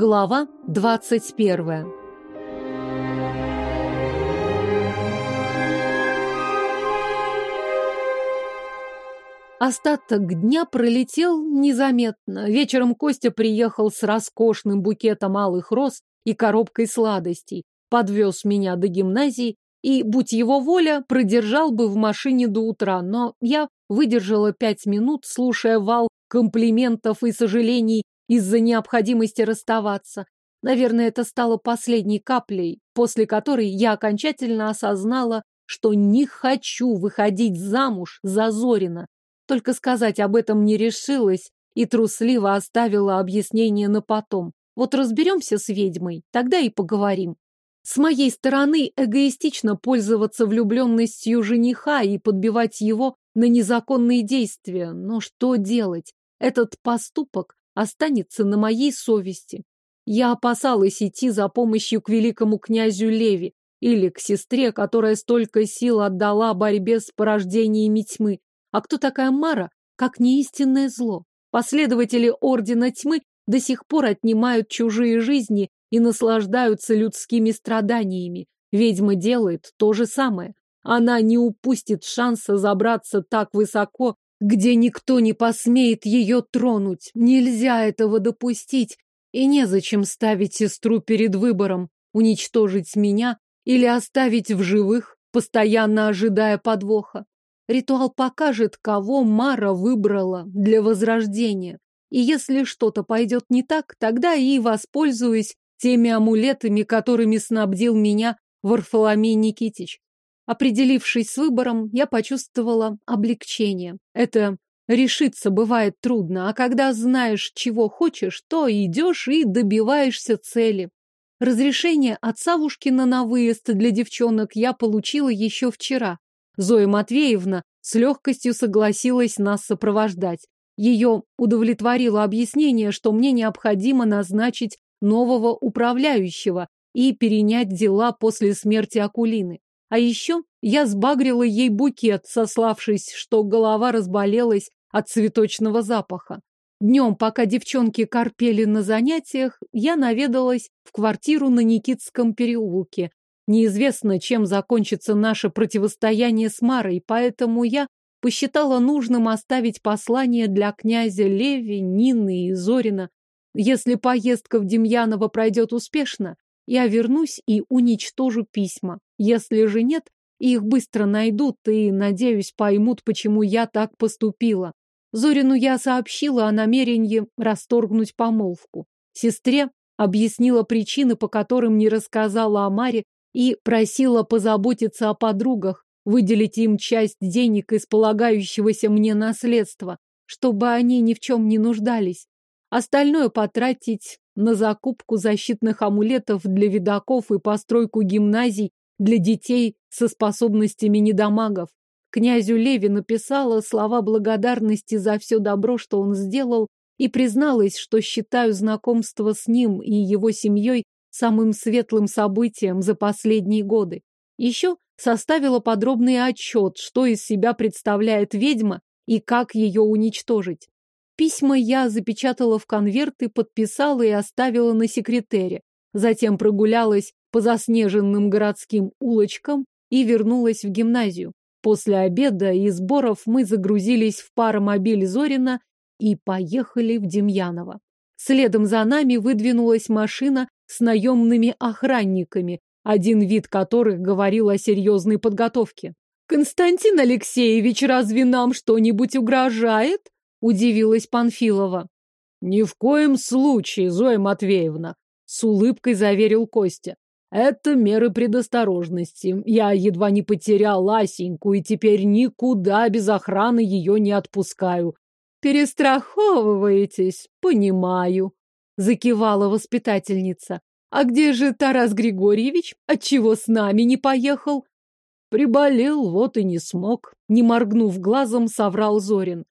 Глава двадцать первая. Остаток дня пролетел незаметно. Вечером Костя приехал с роскошным букетом алых роз и коробкой сладостей, подвез меня до гимназии и, будь его воля, продержал бы в машине до утра, но я выдержала пять минут, слушая вал комплиментов и сожалений из-за необходимости расставаться. Наверное, это стало последней каплей, после которой я окончательно осознала, что не хочу выходить замуж за Зорина. Только сказать об этом не решилась и трусливо оставила объяснение на потом. Вот разберемся с ведьмой, тогда и поговорим. С моей стороны эгоистично пользоваться влюбленностью жениха и подбивать его на незаконные действия. Но что делать? Этот поступок останется на моей совести. Я опасалась идти за помощью к великому князю Леви или к сестре, которая столько сил отдала борьбе с порождениями тьмы. А кто такая Мара, как неистинное зло? Последователи Ордена Тьмы до сих пор отнимают чужие жизни и наслаждаются людскими страданиями. Ведьма делает то же самое. Она не упустит шанса забраться так высоко, где никто не посмеет ее тронуть. Нельзя этого допустить, и незачем ставить сестру перед выбором, уничтожить меня или оставить в живых, постоянно ожидая подвоха. Ритуал покажет, кого Мара выбрала для возрождения. И если что-то пойдет не так, тогда и воспользуюсь теми амулетами, которыми снабдил меня Варфоломей Никитич. Определившись с выбором, я почувствовала облегчение. Это решиться бывает трудно, а когда знаешь, чего хочешь, то идешь и добиваешься цели. Разрешение от Савушкина на выезд для девчонок я получила еще вчера. Зоя Матвеевна с легкостью согласилась нас сопровождать. Ее удовлетворило объяснение, что мне необходимо назначить нового управляющего и перенять дела после смерти Акулины. А еще я сбагрила ей букет, сославшись, что голова разболелась от цветочного запаха. Днем, пока девчонки корпели на занятиях, я наведалась в квартиру на Никитском переулке. Неизвестно, чем закончится наше противостояние с Марой, поэтому я посчитала нужным оставить послание для князя Леви, Нины и Зорина. Если поездка в Демьяново пройдет успешно, я вернусь и уничтожу письма. Если же нет, их быстро найдут и, надеюсь, поймут, почему я так поступила. Зорину я сообщила о намерении расторгнуть помолвку. Сестре объяснила причины, по которым не рассказала о Маре, и просила позаботиться о подругах, выделить им часть денег из полагающегося мне наследства, чтобы они ни в чем не нуждались. Остальное потратить на закупку защитных амулетов для видаков и постройку гимназий для детей со способностями недомагов. Князю Леви написала слова благодарности за все добро, что он сделал, и призналась, что считаю знакомство с ним и его семьей самым светлым событием за последние годы. Еще составила подробный отчет, что из себя представляет ведьма и как ее уничтожить. Письма я запечатала в конверты, подписала и оставила на секретере. Затем прогулялась по заснеженным городским улочкам и вернулась в гимназию. После обеда и сборов мы загрузились в паромобиль Зорина и поехали в Демьяново. Следом за нами выдвинулась машина с наемными охранниками, один вид которых говорил о серьезной подготовке. «Константин Алексеевич, разве нам что-нибудь угрожает?» Удивилась Панфилова. Ни в коем случае, Зоя Матвеевна, с улыбкой заверил Костя. Это меры предосторожности. Я едва не потерял Асеньку и теперь никуда без охраны ее не отпускаю. Перестраховываетесь, понимаю, закивала воспитательница. А где же Тарас Григорьевич? Отчего с нами не поехал? Приболел, вот и не смог. Не моргнув глазом, соврал Зорин.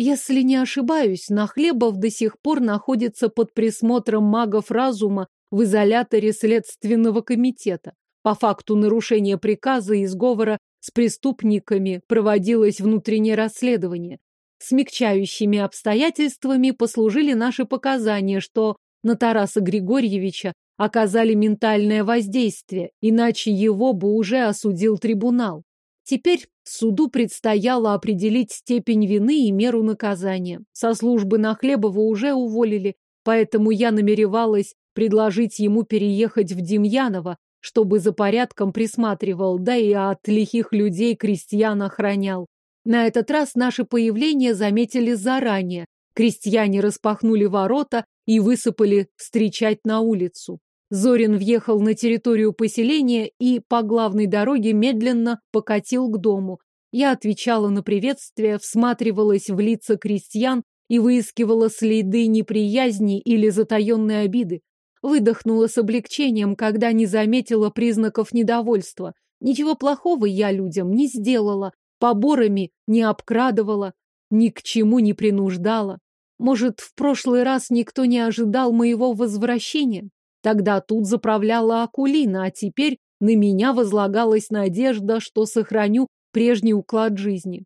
Если не ошибаюсь, Нахлебов до сих пор находится под присмотром магов разума в изоляторе Следственного комитета. По факту нарушения приказа и сговора с преступниками проводилось внутреннее расследование. Смягчающими обстоятельствами послужили наши показания, что на Тараса Григорьевича оказали ментальное воздействие, иначе его бы уже осудил трибунал. Теперь суду предстояло определить степень вины и меру наказания. Со службы на Хлебова уже уволили, поэтому я намеревалась предложить ему переехать в Демьяново, чтобы за порядком присматривал, да и от лихих людей крестьян охранял. На этот раз наше появление заметили заранее. Крестьяне распахнули ворота и высыпали встречать на улицу. Зорин въехал на территорию поселения и по главной дороге медленно покатил к дому. Я отвечала на приветствие, всматривалась в лица крестьян и выискивала следы неприязни или затаенной обиды. Выдохнула с облегчением, когда не заметила признаков недовольства. Ничего плохого я людям не сделала, поборами не обкрадывала, ни к чему не принуждала. Может, в прошлый раз никто не ожидал моего возвращения? Тогда тут заправляла Акулина, а теперь на меня возлагалась надежда, что сохраню прежний уклад жизни.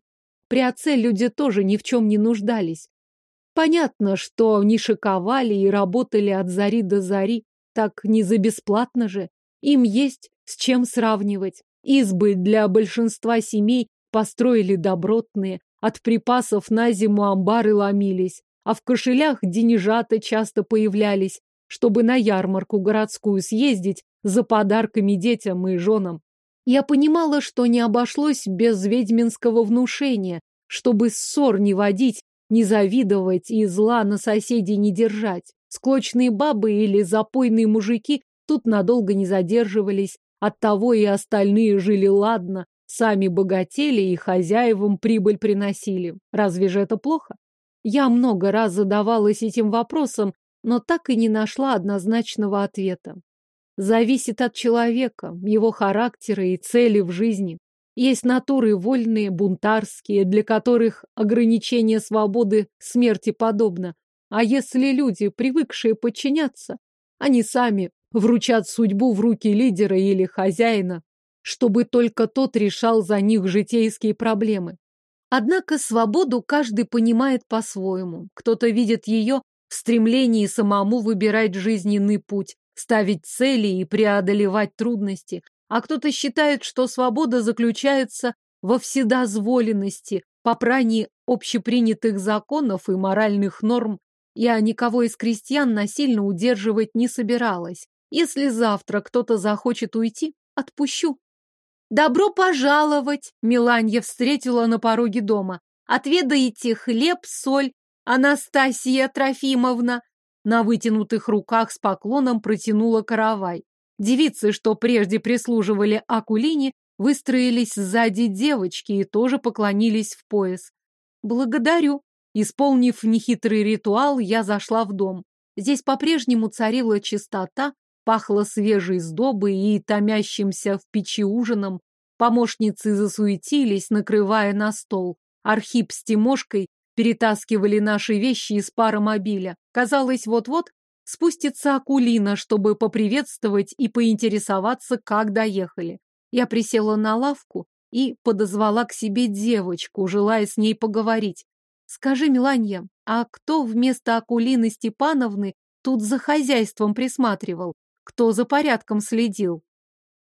При отце люди тоже ни в чем не нуждались. Понятно, что не шиковали и работали от зари до зари, так не за бесплатно же. Им есть с чем сравнивать. Избы для большинства семей построили добротные, от припасов на зиму амбары ломились, а в кошелях денежата часто появлялись, чтобы на ярмарку городскую съездить за подарками детям и женам. Я понимала, что не обошлось без ведьминского внушения, чтобы ссор не водить, не завидовать и зла на соседей не держать. Склочные бабы или запойные мужики тут надолго не задерживались, оттого и остальные жили ладно, сами богатели и хозяевам прибыль приносили. Разве же это плохо? Я много раз задавалась этим вопросом, но так и не нашла однозначного ответа. Зависит от человека, его характера и цели в жизни. Есть натуры вольные, бунтарские, для которых ограничение свободы смерти подобно. А если люди, привыкшие подчиняться, они сами вручат судьбу в руки лидера или хозяина, чтобы только тот решал за них житейские проблемы. Однако свободу каждый понимает по-своему. Кто-то видит ее в стремлении самому выбирать жизненный путь, ставить цели и преодолевать трудности, а кто-то считает, что свобода заключается во вседозволенности, попрании общепринятых законов и моральных норм. Я никого из крестьян насильно удерживать не собиралась. Если завтра кто-то захочет уйти, отпущу. «Добро пожаловать!» — Миланья встретила на пороге дома. «Отведаете хлеб, соль, Анастасия Трофимовна!» На вытянутых руках с поклоном протянула каравай. Девицы, что прежде прислуживали Акулине, выстроились сзади девочки и тоже поклонились в пояс. «Благодарю!» Исполнив нехитрый ритуал, я зашла в дом. Здесь по-прежнему царила чистота, пахло свежей сдобой и томящимся в печи ужином. Помощницы засуетились, накрывая на стол. Архип с Тимошкой перетаскивали наши вещи из паромобиля. Казалось, вот-вот спустится Акулина, чтобы поприветствовать и поинтересоваться, как доехали. Я присела на лавку и подозвала к себе девочку, желая с ней поговорить. «Скажи, Миланья, а кто вместо Акулины Степановны тут за хозяйством присматривал? Кто за порядком следил?»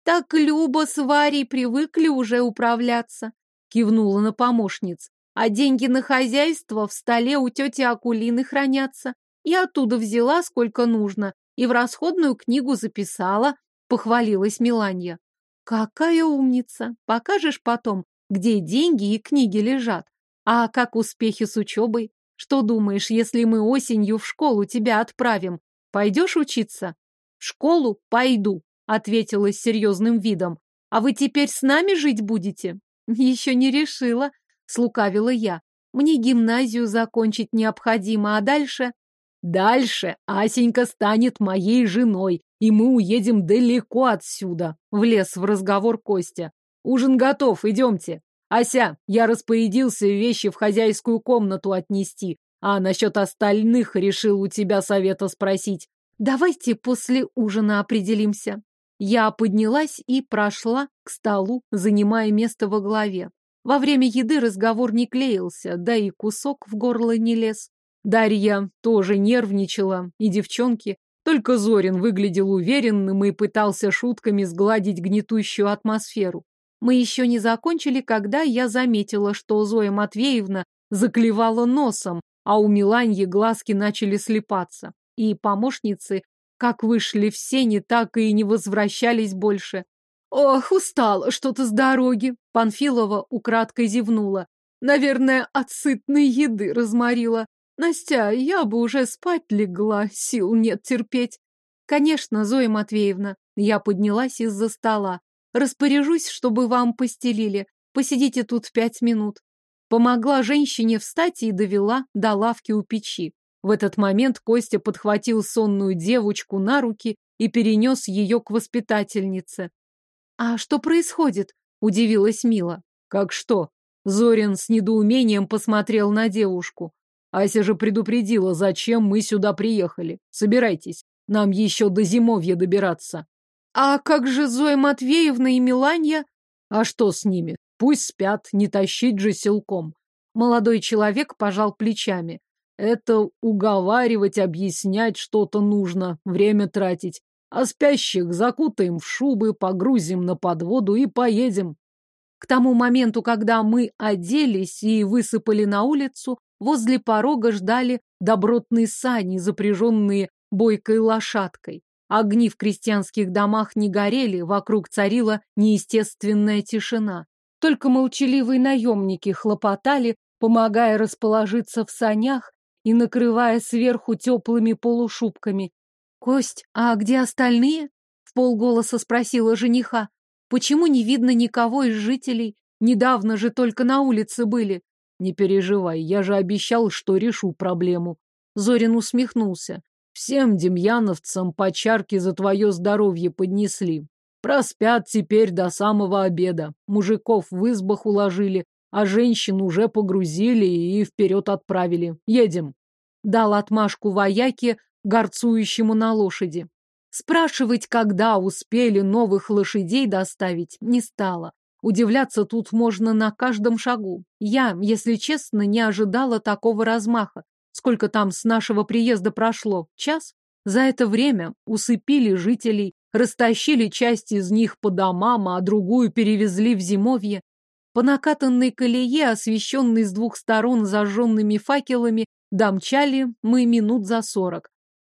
«Так Люба с Варей привыкли уже управляться», — кивнула на помощниц. А деньги на хозяйство в столе у тети Акулины хранятся. Я оттуда взяла, сколько нужно, и в расходную книгу записала, похвалилась Миланья. Какая умница! Покажешь потом, где деньги и книги лежат. А как успехи с учебой? Что думаешь, если мы осенью в школу тебя отправим? Пойдешь учиться? В школу пойду, ответила с серьезным видом. А вы теперь с нами жить будете? Еще не решила, слукавила я. Мне гимназию закончить необходимо, а дальше... Дальше Асенька станет моей женой, и мы уедем далеко отсюда, влез в разговор Костя. Ужин готов, идемте. Ася, я распорядился вещи в хозяйскую комнату отнести, а насчет остальных решил у тебя совета спросить. Давайте после ужина определимся. Я поднялась и прошла к столу, занимая место во главе. Во время еды разговор не клеился, да и кусок в горло не лез. Дарья тоже нервничала, и девчонки. Только Зорин выглядел уверенным и пытался шутками сгладить гнетущую атмосферу. Мы еще не закончили, когда я заметила, что Зоя Матвеевна заклевала носом, а у Миланьи глазки начали слепаться. И помощницы, как вышли в сени, так и не возвращались больше. Ох, устала что-то с дороги. Панфилова украдкой зевнула. Наверное, от сытной еды разморила. Настя, я бы уже спать легла, сил нет терпеть. Конечно, Зоя Матвеевна. Я поднялась из-за стола. Распоряжусь, чтобы вам постелили. Посидите тут пять минут. Помогла женщине встать и довела до лавки у печи. В этот момент Костя подхватил сонную девочку на руки и перенес ее к воспитательнице. «А что происходит?» – удивилась Мила. «Как что?» Зорин с недоумением посмотрел на девушку. Ася же предупредила, зачем мы сюда приехали. Собирайтесь, нам еще до зимовья добираться. А как же Зоя Матвеевна и Миланья? А что с ними? Пусть спят, не тащить же силком. Молодой человек пожал плечами. Это уговаривать, объяснять что-то нужно, время тратить. А спящих закутаем в шубы, погрузим на подводу и поедем. К тому моменту, когда мы оделись и высыпали на улицу, возле порога ждали добротные сани, запряженные бойкой лошадкой. Огни в крестьянских домах не горели, вокруг царила неестественная тишина. Только молчаливые наемники хлопотали, помогая расположиться в санях и накрывая сверху теплыми полушубками. «Кость, а где остальные?» — в полголоса спросила жениха. «Почему не видно никого из жителей? Недавно же только на улице были». «Не переживай, я же обещал, что решу проблему». Зорин усмехнулся. Всем демьяновцам по чарке за твое здоровье поднесли. Проспят теперь до самого обеда. Мужиков в избах уложили, а женщин уже погрузили и вперед отправили. Едем. Дал отмашку вояке, горцующему на лошади. Спрашивать, когда успели новых лошадей доставить, не стало. Удивляться тут можно на каждом шагу. Я, если честно, не ожидала такого размаха. Сколько там с нашего приезда прошло? Час? За это время усыпили жителей, растащили часть из них по домам, а другую перевезли в зимовье. По накатанной колее, освещенной с двух сторон зажженными факелами, домчали мы минут за сорок.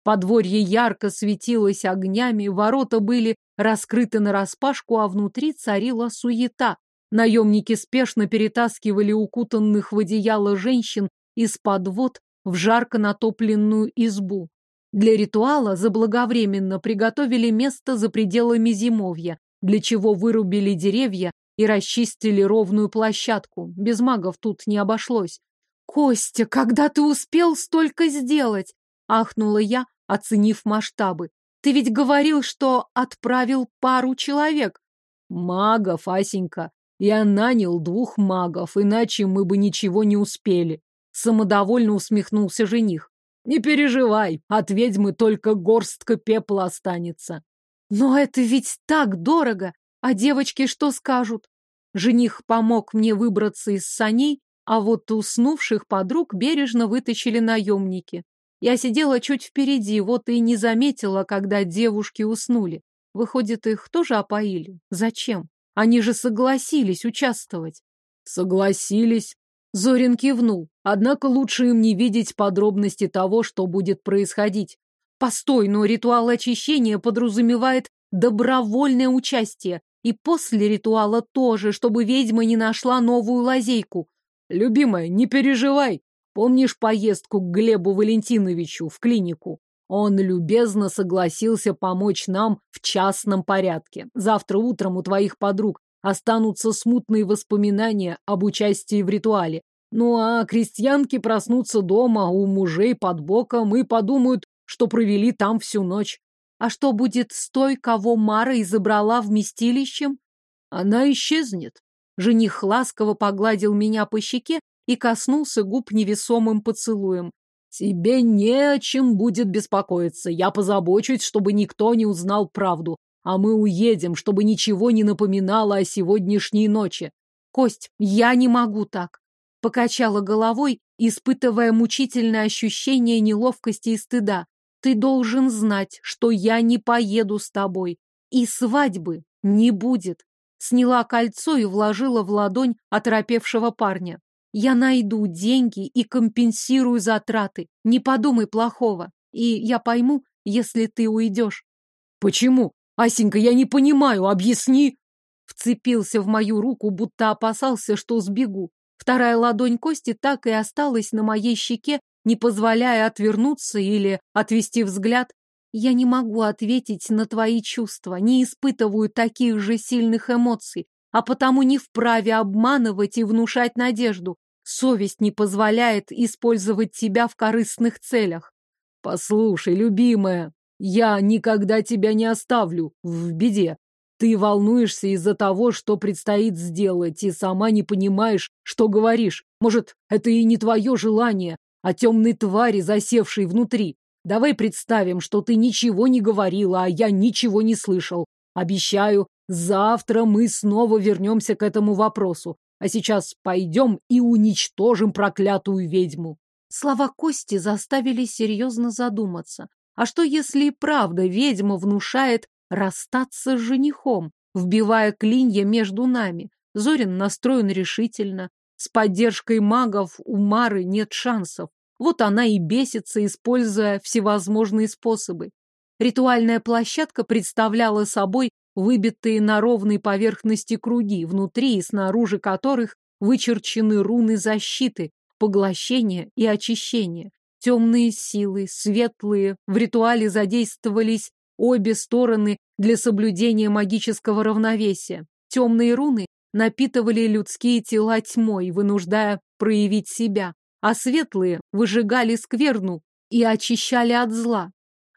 Подворье ярко светилось огнями, ворота были раскрыты нараспашку, а внутри царила суета. Наемники спешно перетаскивали укутанных в одеяло женщин из подвод в жарко натопленную избу. Для ритуала заблаговременно приготовили место за пределами зимовья, для чего вырубили деревья и расчистили ровную площадку. Без магов тут не обошлось. «Костя, когда ты успел столько сделать?» — ахнула я, оценив масштабы. «Ты ведь говорил, что отправил пару человек». «Магов, Асенька. Я нанял двух магов, иначе мы бы ничего не успели. Самодовольно усмехнулся жених. Не переживай, от ведьмы только горстка пепла останется. Но это ведь так дорого. А девочки что скажут? Жених помог мне выбраться из саней, а вот уснувших подруг бережно вытащили наемники. Я сидела чуть впереди, вот и не заметила, когда девушки уснули. Выходит, их тоже опоили? Зачем? Они же согласились участвовать. Согласились, Зорин кивнул. Однако лучше им не видеть подробности того, что будет происходить. Постой, но ритуал очищения подразумевает добровольное участие. И после ритуала тоже, чтобы ведьма не нашла новую лазейку. Любимая, не переживай. Помнишь поездку к Глебу Валентиновичу в клинику? Он любезно согласился помочь нам в частном порядке. Завтра утром у твоих подруг Останутся смутные воспоминания об участии в ритуале. Ну а крестьянки проснутся дома у мужей под боком и подумают, что провели там всю ночь. А что будет с той, кого Мара изобрала вместилищем? Она исчезнет. Жених ласково погладил меня по щеке и коснулся губ невесомым поцелуем. Тебе не о чем будет беспокоиться. Я позабочусь, чтобы никто не узнал правду а мы уедем, чтобы ничего не напоминало о сегодняшней ночи. Кость, я не могу так. Покачала головой испытывая мучительное ощущение неловкости и стыда. Ты должен знать, что я не поеду с тобой. И свадьбы не будет. Сняла кольцо и вложила в ладонь оторопевшего парня. Я найду деньги и компенсирую затраты. Не подумай плохого. И я пойму, если ты уйдешь. Почему? Асенька, я не понимаю, объясни. Вцепился в мою руку, будто опасался, что сбегу. Вторая ладонь Кости так и осталась на моей щеке, не позволяя отвернуться или отвести взгляд. Я не могу ответить на твои чувства, не испытываю таких же сильных эмоций, а потому не вправе обманывать и внушать надежду. Совесть не позволяет использовать тебя в корыстных целях. Послушай, любимая, я никогда тебя не оставлю в беде. Ты волнуешься из-за того, что предстоит сделать, и сама не понимаешь, что говоришь. Может, это и не твое желание, а темной твари, засевшей внутри. Давай представим, что ты ничего не говорила, а я ничего не слышал. Обещаю, завтра мы снова вернемся к этому вопросу. А сейчас пойдем и уничтожим проклятую ведьму. Слова Кости заставили серьезно задуматься. А что, если и правда ведьма внушает расстаться с женихом, вбивая клинья между нами? Зорин настроен решительно. С поддержкой магов у Мары нет шансов. Вот она и бесится, используя всевозможные способы. Ритуальная площадка представляла собой выбитые на ровной поверхности круги, внутри и снаружи которых вычерчены руны защиты, поглощения и очищения. Темные силы, светлые, в ритуале задействовались обе стороны для соблюдения магического равновесия. Темные руны напитывали людские тела тьмой, вынуждая проявить себя, а светлые выжигали скверну и очищали от зла.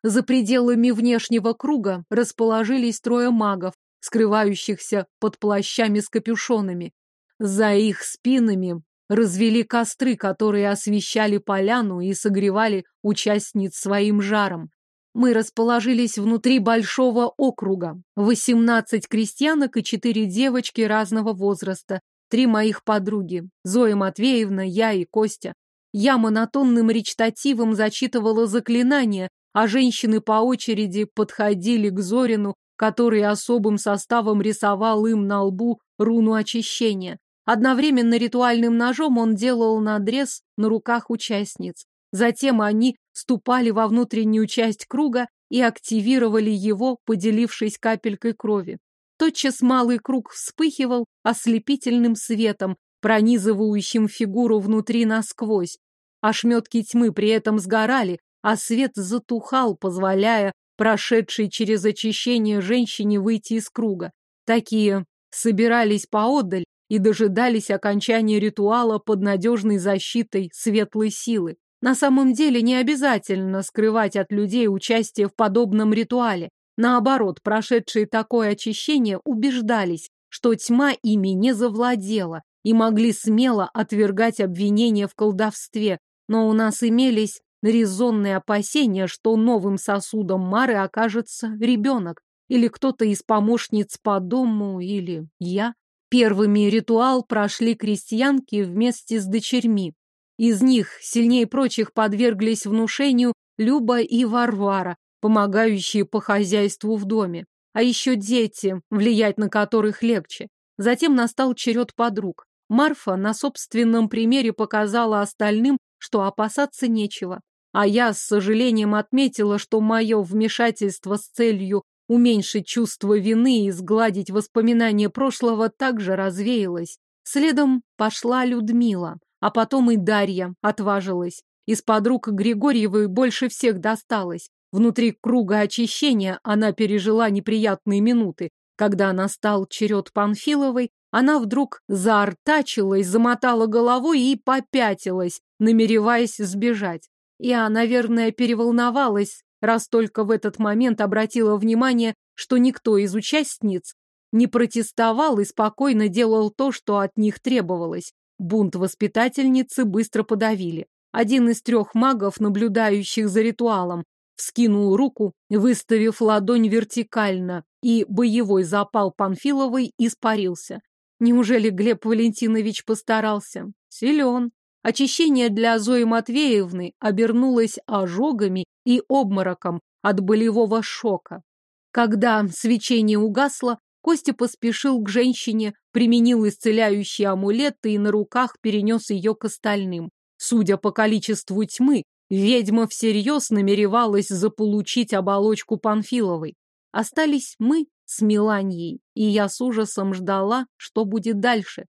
За пределами внешнего круга расположились трое магов, скрывающихся под плащами с капюшонами. За их спинами развели костры, которые освещали поляну и согревали участниц своим жаром. Мы расположились внутри большого округа. Восемнадцать крестьянок и четыре девочки разного возраста. Три моих подруги. Зоя Матвеевна, я и Костя. Я монотонным речитативом зачитывала заклинания, а женщины по очереди подходили к Зорину, который особым составом рисовал им на лбу руну очищения. Одновременно ритуальным ножом он делал надрез на руках участниц. Затем они ступали во внутреннюю часть круга и активировали его, поделившись капелькой крови. Тотчас малый круг вспыхивал ослепительным светом, пронизывающим фигуру внутри насквозь. Ошметки тьмы при этом сгорали, а свет затухал, позволяя прошедшей через очищение женщине выйти из круга. Такие собирались поодаль и дожидались окончания ритуала под надежной защитой светлой силы. На самом деле не обязательно скрывать от людей участие в подобном ритуале. Наоборот, прошедшие такое очищение убеждались, что тьма ими не завладела и могли смело отвергать обвинения в колдовстве, но у нас имелись резонные опасения, что новым сосудом Мары окажется ребенок или кто-то из помощниц по дому, или я. Первыми ритуал прошли крестьянки вместе с дочерьми. Из них сильнее прочих подверглись внушению Люба и Варвара, помогающие по хозяйству в доме. А еще дети, влиять на которых легче. Затем настал черед подруг. Марфа на собственном примере показала остальным, что опасаться нечего. А я с сожалением отметила, что мое вмешательство с целью уменьшить чувство вины и сгладить воспоминания прошлого также развеялось. Следом пошла Людмила, а потом и Дарья отважилась. Из подруг Григорьевой больше всех досталось. Внутри круга очищения она пережила неприятные минуты. Когда настал черед Панфиловой, она вдруг заортачилась, замотала головой и попятилась, намереваясь сбежать. Я, наверное, переволновалась, раз только в этот момент обратила внимание, что никто из участниц не протестовал и спокойно делал то, что от них требовалось. Бунт воспитательницы быстро подавили. Один из трех магов, наблюдающих за ритуалом, вскинул руку, выставив ладонь вертикально, и боевой запал Панфиловой испарился. Неужели Глеб Валентинович постарался? Силен. Очищение для Зои Матвеевны обернулось ожогами и обмороком от болевого шока. Когда свечение угасло, Костя поспешил к женщине, применил исцеляющие амулеты и на руках перенес ее к остальным. Судя по количеству тьмы, ведьма всерьез намеревалась заполучить оболочку Панфиловой. Остались мы с Миланьей, и я с ужасом ждала, что будет дальше.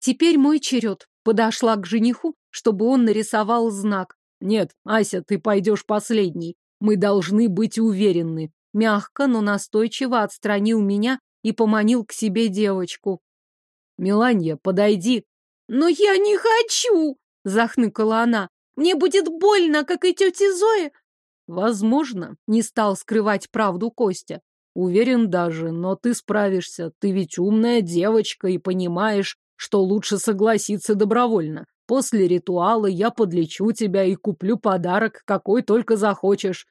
Теперь мой черед. Подошла к жениху, чтобы он нарисовал знак. Нет, Ася, ты пойдешь последней. Мы должны быть уверены. Мягко, но настойчиво отстранил меня и поманил к себе девочку. Миланья, подойди. Но я не хочу, захныкала она. Мне будет больно, как и тете Зое. Возможно, не стал скрывать правду Костя. Уверен даже, но ты справишься. Ты ведь умная девочка и понимаешь, что лучше согласиться добровольно. После ритуала я подлечу тебя и куплю подарок, какой только захочешь.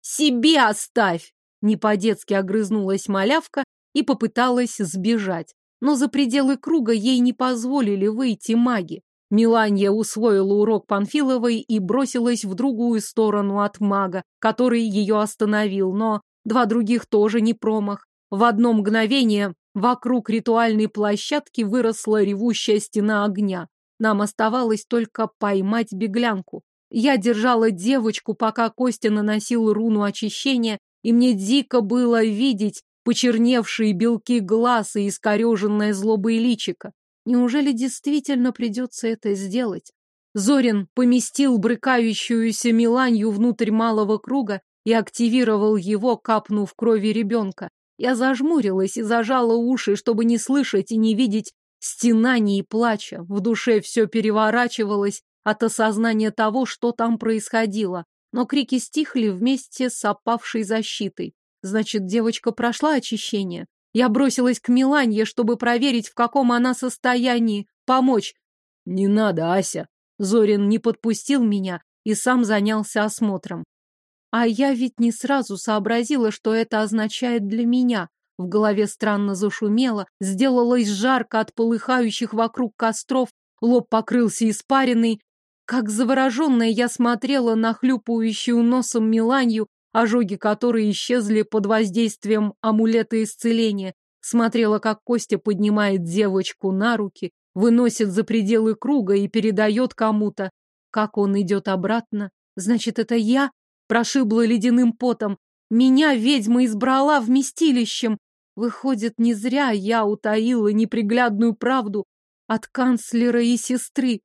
Себе оставь! Не по-детски огрызнулась малявка и попыталась сбежать. Но за пределы круга ей не позволили выйти маги. Миланья усвоила урок Панфиловой и бросилась в другую сторону от мага, который ее остановил, но два других тоже не промах. В одно мгновение Вокруг ритуальной площадки выросла ревущая стена огня. Нам оставалось только поймать беглянку. Я держала девочку, пока Костя наносил руну очищения, и мне дико было видеть почерневшие белки глаз и искореженное злобой личико. Неужели действительно придется это сделать? Зорин поместил брыкающуюся Миланью внутрь малого круга и активировал его, капнув крови ребенка. Я зажмурилась и зажала уши, чтобы не слышать и не видеть стенаний и плача. В душе все переворачивалось от осознания того, что там происходило. Но крики стихли вместе с опавшей защитой. Значит, девочка прошла очищение. Я бросилась к Миланье, чтобы проверить, в каком она состоянии, помочь. Не надо, Ася. Зорин не подпустил меня и сам занялся осмотром. А я ведь не сразу сообразила, что это означает для меня. В голове странно зашумело, сделалось жарко от полыхающих вокруг костров, лоб покрылся испариной. Как завороженная я смотрела на хлюпающую носом Миланью, ожоги которой исчезли под воздействием амулета исцеления. Смотрела, как Костя поднимает девочку на руки, выносит за пределы круга и передает кому-то. Как он идет обратно. Значит, это я Прошибло ледяным потом. Меня ведьма избрала вместилищем. Выходит, не зря я утаила неприглядную правду от канцлера и сестры.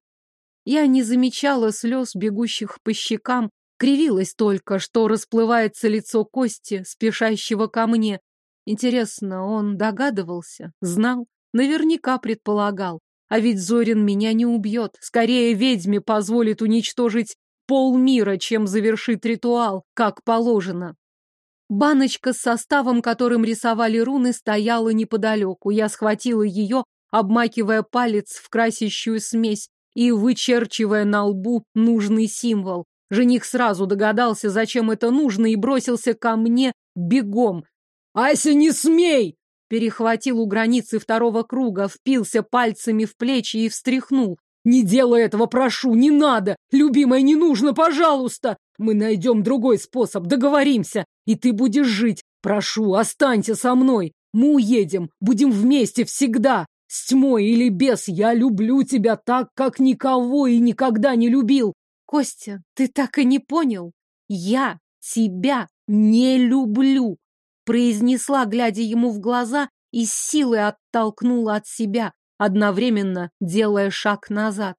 Я не замечала слез, бегущих по щекам, кривилась только, что расплывается лицо Кости, спешащего ко мне. Интересно, он догадывался, знал, наверняка предполагал. А ведь Зорин меня не убьет. Скорее, ведьме позволит уничтожить полмира, чем завершит ритуал, как положено. Баночка с составом, которым рисовали руны, стояла неподалеку. Я схватила ее, обмакивая палец в красящую смесь и вычерчивая на лбу нужный символ. Жених сразу догадался, зачем это нужно, и бросился ко мне бегом. «Ася, не смей!» Перехватил у границы второго круга, впился пальцами в плечи и встряхнул. Не делай этого, прошу, не надо! Любимая, не нужно, пожалуйста! Мы найдем другой способ, договоримся, и ты будешь жить. Прошу, останься со мной. Мы уедем, будем вместе всегда. С тьмой или без, я люблю тебя так, как никого и никогда не любил. Костя, ты так и не понял? Я тебя не люблю, произнесла, глядя ему в глаза, и силой оттолкнула от себя одновременно делая шаг назад.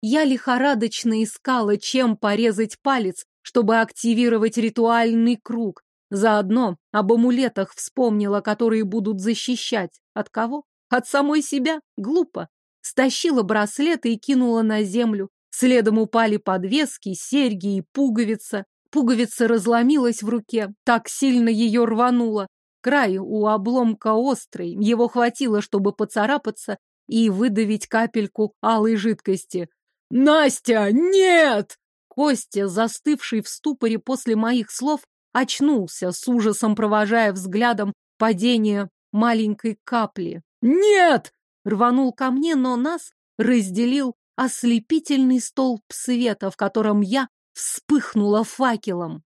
Я лихорадочно искала, чем порезать палец, чтобы активировать ритуальный круг. Заодно об амулетах вспомнила, которые будут защищать. От кого? От самой себя? Глупо. Стащила браслеты и кинула на землю. Следом упали подвески, серьги и пуговица. Пуговица разломилась в руке, так сильно ее рвануло. Край у обломка острый, его хватило, чтобы поцарапаться и выдавить капельку алой жидкости. «Настя, нет!» Костя, застывший в ступоре после моих слов, очнулся, с ужасом провожая взглядом падение маленькой капли. «Нет!» Рванул ко мне, но нас разделил ослепительный столб света, в котором я вспыхнула факелом.